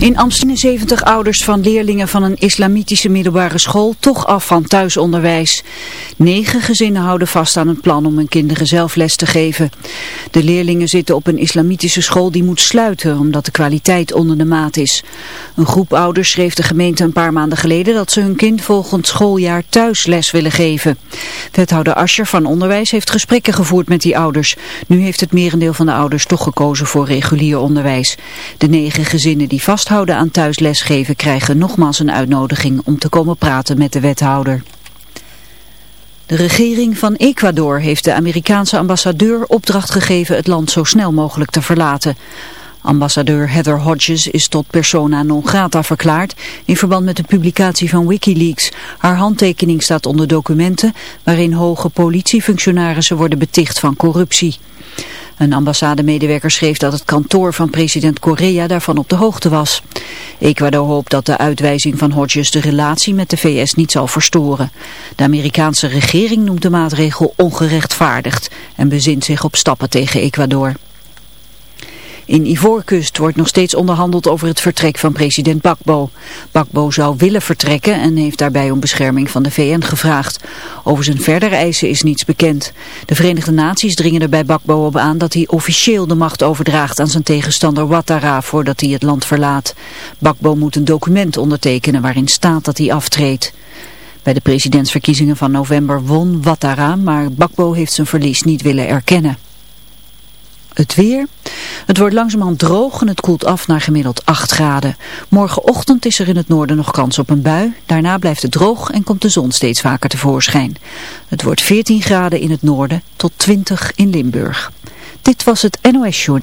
In Amsterdam 70 ouders van leerlingen van een islamitische middelbare school toch af van thuisonderwijs. Negen gezinnen houden vast aan het plan om hun kinderen zelf les te geven. De leerlingen zitten op een islamitische school die moet sluiten omdat de kwaliteit onder de maat is. Een groep ouders schreef de gemeente een paar maanden geleden dat ze hun kind volgend schooljaar thuis les willen geven. Wethouder Ascher van Onderwijs heeft gesprekken gevoerd met die ouders. Nu heeft het merendeel van de ouders toch gekozen voor regulier onderwijs. De negen gezinnen die vasthouden aan thuislesgeven krijgen nogmaals een uitnodiging om te komen praten met de wethouder. De regering van Ecuador heeft de Amerikaanse ambassadeur opdracht gegeven het land zo snel mogelijk te verlaten. Ambassadeur Heather Hodges is tot persona non grata verklaard in verband met de publicatie van Wikileaks. Haar handtekening staat onder documenten waarin hoge politiefunctionarissen worden beticht van corruptie. Een ambassademedewerker schreef dat het kantoor van president Correa daarvan op de hoogte was. Ecuador hoopt dat de uitwijzing van Hodges de relatie met de VS niet zal verstoren. De Amerikaanse regering noemt de maatregel ongerechtvaardigd en bezint zich op stappen tegen Ecuador. In Ivoorkust wordt nog steeds onderhandeld over het vertrek van president Bakbo. Bakbo zou willen vertrekken en heeft daarbij om bescherming van de VN gevraagd. Over zijn verdere eisen is niets bekend. De Verenigde Naties dringen er bij Bakbo op aan dat hij officieel de macht overdraagt aan zijn tegenstander Ouattara voordat hij het land verlaat. Bakbo moet een document ondertekenen waarin staat dat hij aftreedt. Bij de presidentsverkiezingen van november won Ouattara, maar Bakbo heeft zijn verlies niet willen erkennen. Het weer. Het wordt langzamerhand droog en het koelt af naar gemiddeld 8 graden. Morgenochtend is er in het noorden nog kans op een bui. Daarna blijft het droog en komt de zon steeds vaker tevoorschijn. Het wordt 14 graden in het noorden tot 20 in Limburg. Dit was het NOS Short.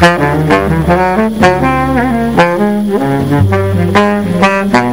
Thank you.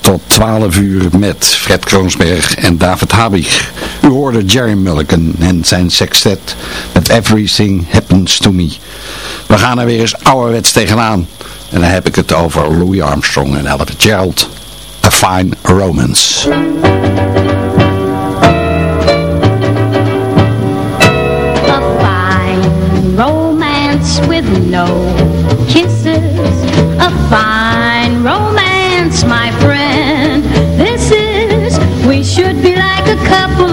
Tot 12 uur met Fred Kroonsberg en David Habig. U hoorde Jerry Mulligan en zijn sextet met Everything Happens to Me. We gaan er weer eens ouderwets tegenaan. En dan heb ik het over Louis Armstrong en Ella Gerald. A Fine Romance. A fine romance with no. My friend. This is, we should be like a couple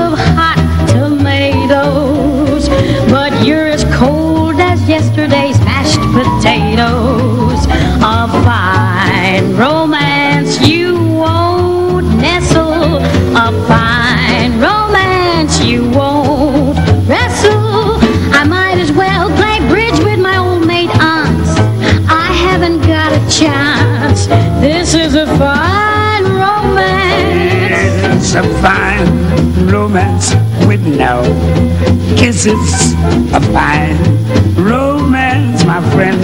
A fine romance with no kisses. A fine romance, my friend.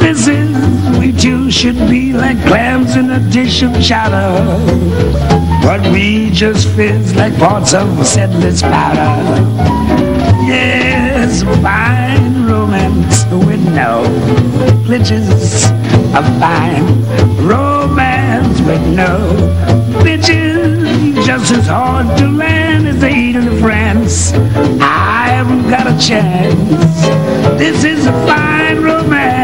This is, we two should be like clams in a dish of chowder. But we just fizz like parts of settler's powder. Yes, fine romance with no glitches. A fine romance with no bitches. Just as hard to land as the heat of France. I haven't got a chance. This is a fine romance.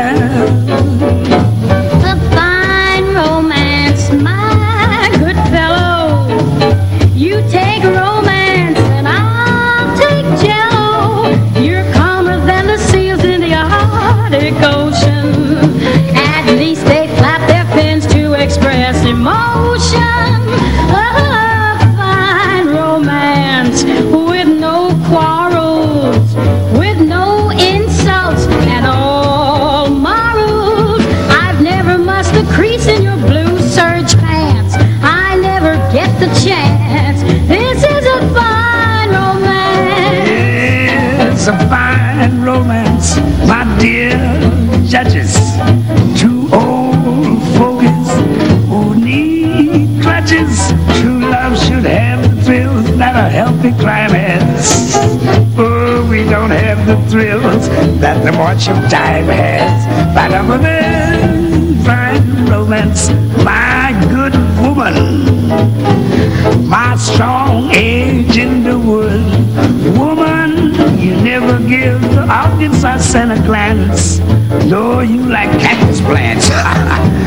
The march of time has. But I'm a man, romance, my good woman. My strong age in the wood. Woman, you never give the audience a center glance. No, you like cactus plants.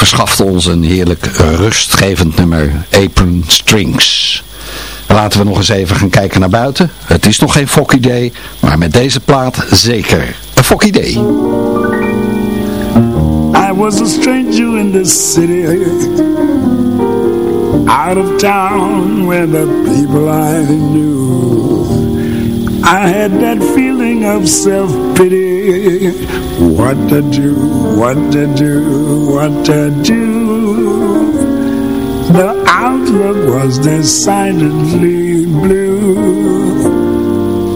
verschaft ons een heerlijk rustgevend nummer, Apron Strings. Laten we nog eens even gaan kijken naar buiten. Het is nog geen fok idee, maar met deze plaat zeker een fok idee. I was a stranger in this city Out of town where the people I knew I had that feeling of self-pity What to do, what to do, what to do. The outlook was decidedly blue.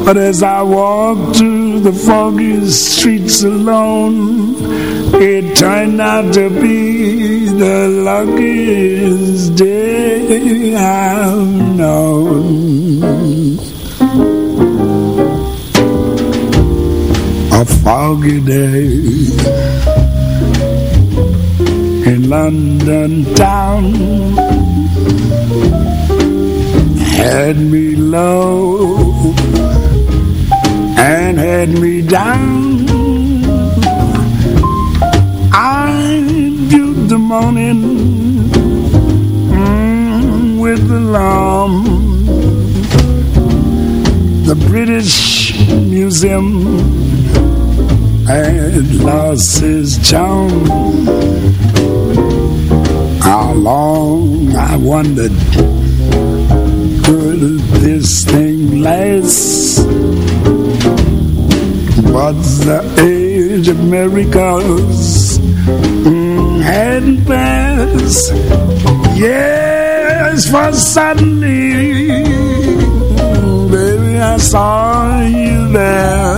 But as I walked through the foggy streets alone It turned out to be the luckiest day I've known A foggy day. In London town Had me low and had me down. I viewed the morning mm, with alarm. The British Museum had lost his charm How long I wondered Could this thing last? What's the age of miracles mm, Hadn't passed? Yes, for suddenly Baby, I saw you there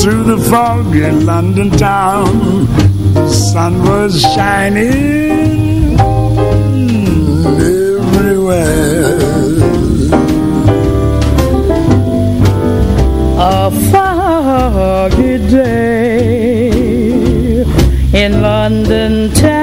through the fog in London town. The sun was shining everywhere. A foggy day in London town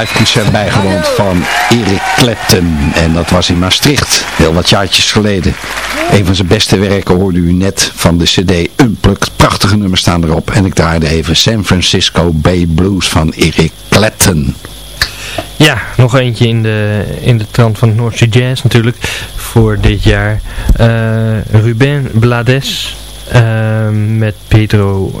live concert bijgewoond van Erik Clapton. En dat was in Maastricht, heel wat jaartjes geleden. Een van zijn beste werken hoorde u net van de cd Unplugged. Prachtige nummers staan erop. En ik draaide even San Francisco Bay Blues van Erik Clapton. Ja, nog eentje in de, in de trant van North Sea Jazz natuurlijk voor dit jaar. Uh, Ruben Blades uh, met Pedro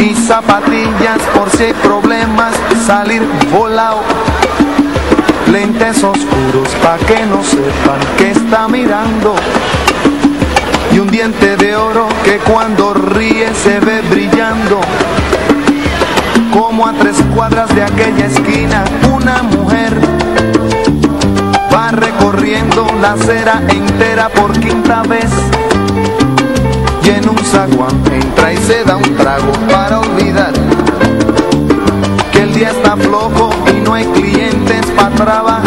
y zapatillas por si hay problemas, salir volado. Lentes oscuros pa' que no sepan que está mirando. Y un diente de oro que cuando ríe se ve brillando. Como a tres cuadras de aquella esquina, una mujer va recorriendo la acera entera por quinta vez en un zaguán entra y se da un trago para olvidar que el día está flojo y no hay clientes para trabajar.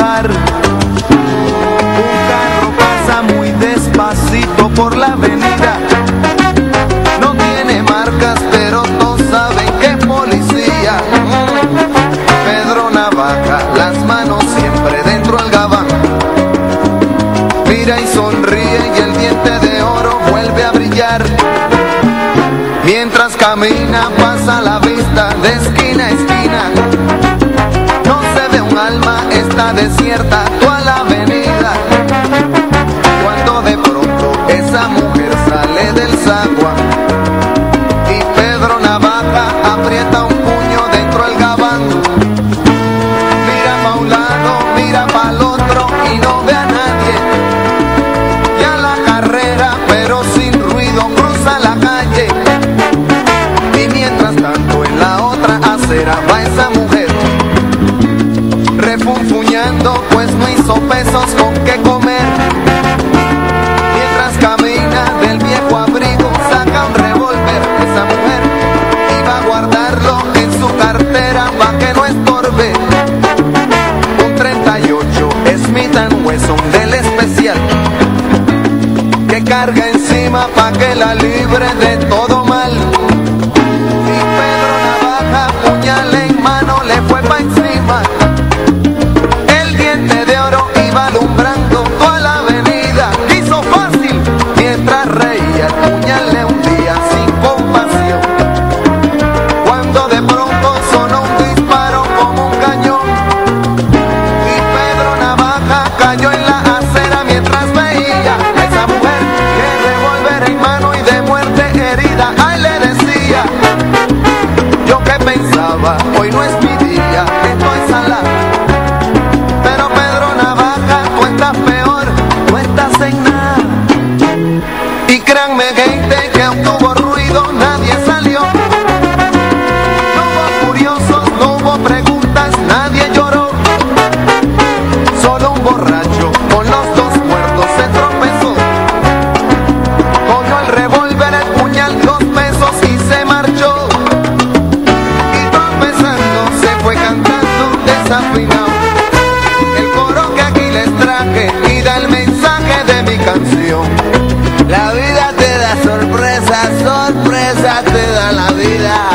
La vida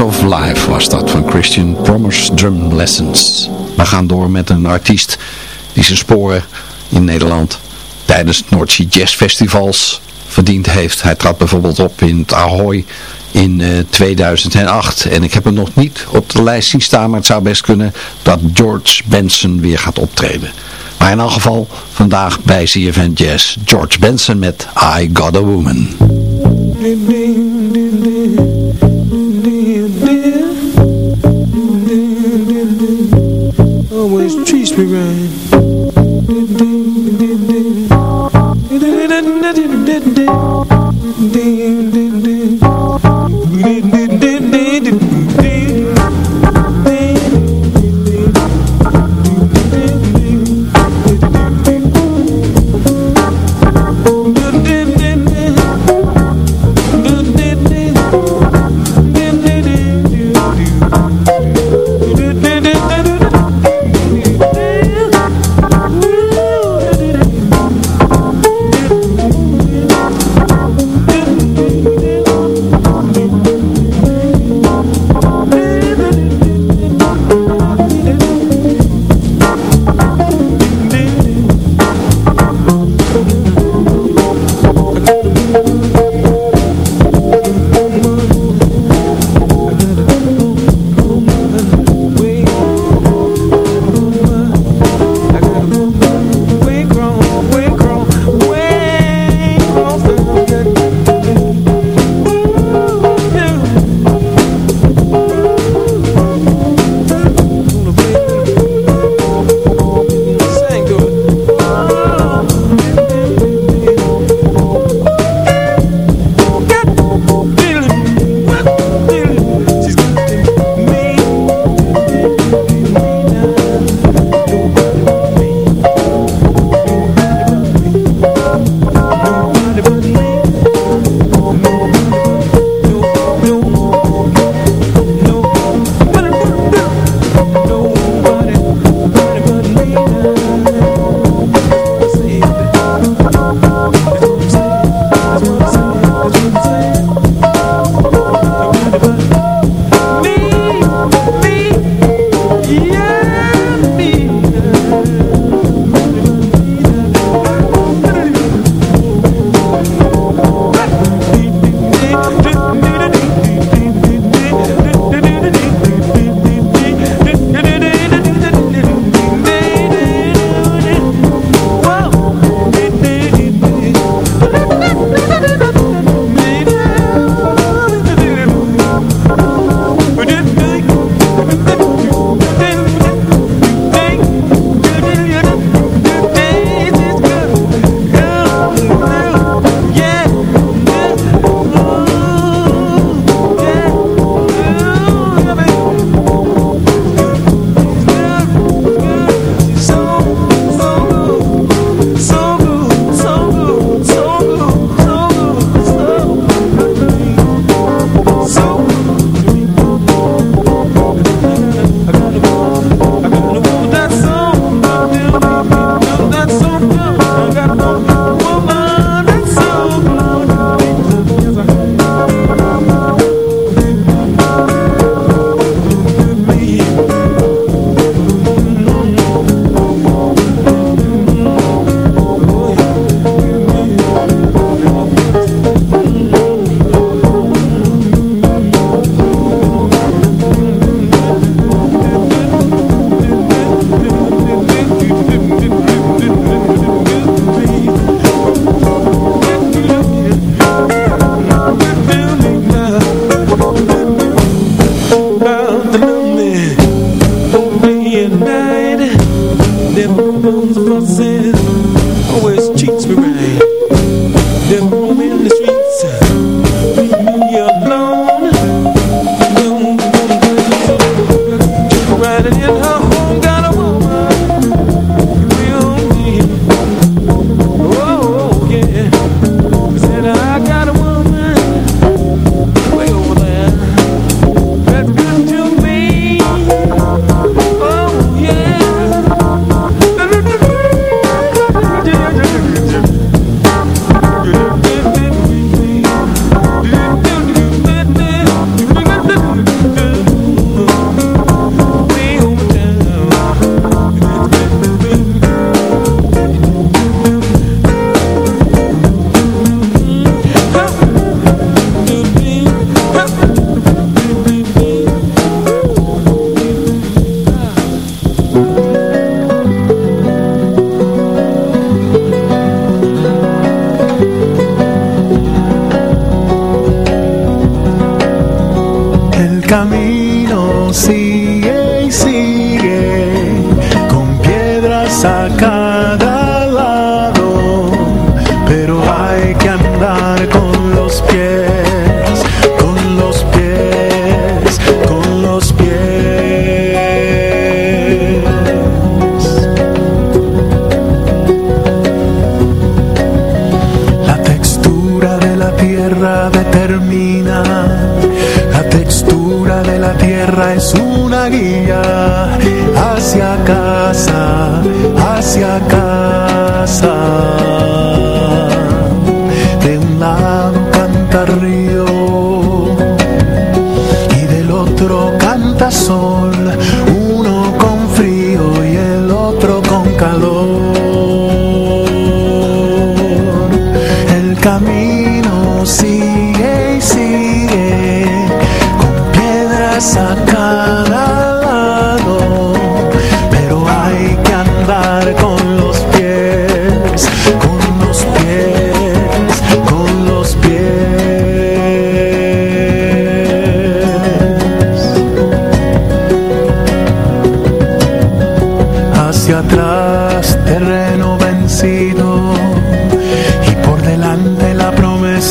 Of Life was dat van Christian Promise Drum Lessons. We gaan door met een artiest die zijn sporen in Nederland tijdens het Noordzee Jazz Festivals verdiend heeft. Hij trad bijvoorbeeld op in het Ahoy in 2008 en ik heb hem nog niet op de lijst zien staan, maar het zou best kunnen dat George Benson weer gaat optreden. Maar in elk geval vandaag bij CFN Jazz George Benson met I Got a Woman. we.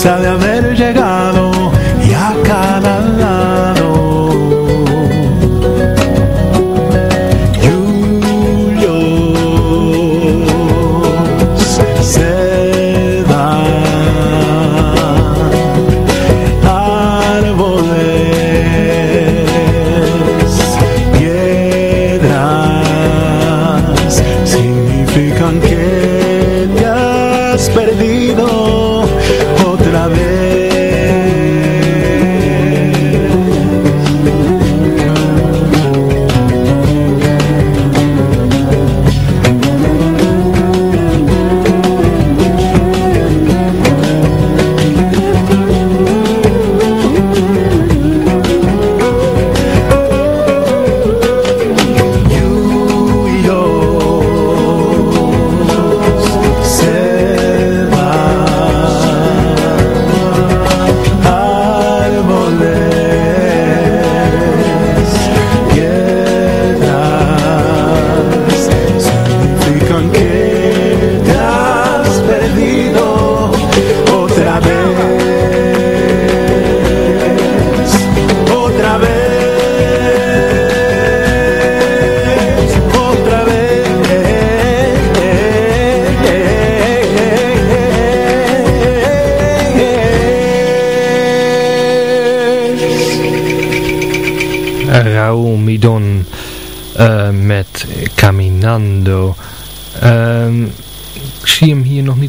De haber llegado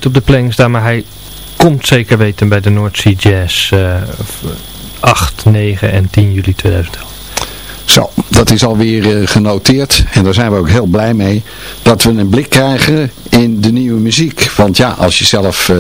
op de planning staan, maar hij komt zeker weten bij de Sea Jazz eh, 8, 9 en 10 juli 2011. Zo, dat is alweer eh, genoteerd en daar zijn we ook heel blij mee dat we een blik krijgen in de nieuwe muziek. Want ja, als je zelf eh,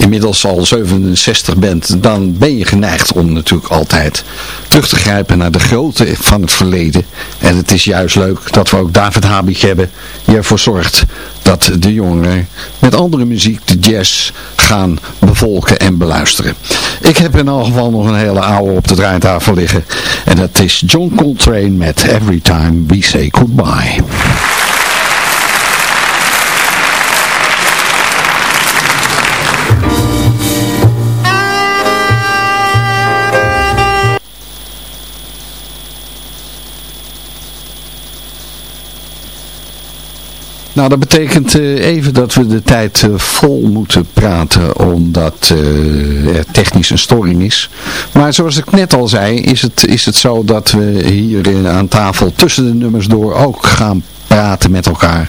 inmiddels al 67 bent, dan ben je geneigd om natuurlijk altijd terug te grijpen naar de grootte van het verleden. En het is juist leuk dat we ook David Habig hebben die ervoor zorgt dat de jongeren met andere muziek de jazz gaan bevolken en beluisteren. Ik heb in elk geval nog een hele oude op de draaitafel liggen. En dat is John Coltrane met Every Time We Say Goodbye. Nou, dat betekent eh, even dat we de tijd eh, vol moeten praten, omdat eh, er technisch een storing is. Maar zoals ik net al zei, is het, is het zo dat we hier aan tafel tussen de nummers door ook gaan praten met elkaar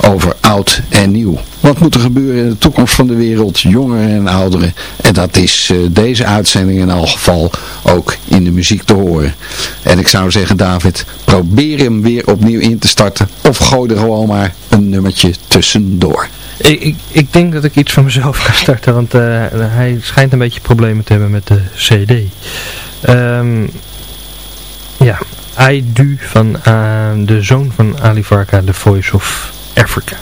over oud en nieuw. Wat moet er gebeuren in de toekomst van de wereld, jongeren en ouderen? En dat is eh, deze uitzending in elk geval ook in de muziek te horen. En ik zou zeggen, David, probeer hem weer opnieuw in te starten. Of gooi er gewoon maar een nummertje tussendoor. Ik, ik, ik denk dat ik iets van mezelf ga starten, want eh, hij schijnt een beetje problemen te hebben met de cd. Ehm, ja, I Du van eh, de zoon van Ali Varka, The Voice of Africa.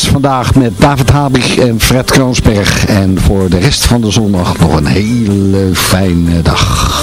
Vandaag met David Habig en Fred Kroonsberg. En voor de rest van de zondag nog een hele fijne dag.